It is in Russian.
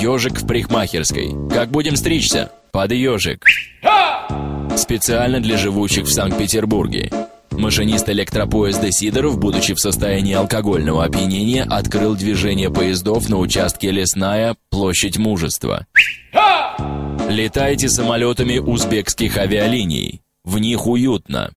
Ежик в парикмахерской. Как будем стричься? Под ежик. Специально для живущих в Санкт-Петербурге. Машинист электропоезда Сидоров, будучи в состоянии алкогольного опьянения, открыл движение поездов на участке Лесная, площадь Мужества. Летайте самолетами узбекских авиалиний. В них уютно.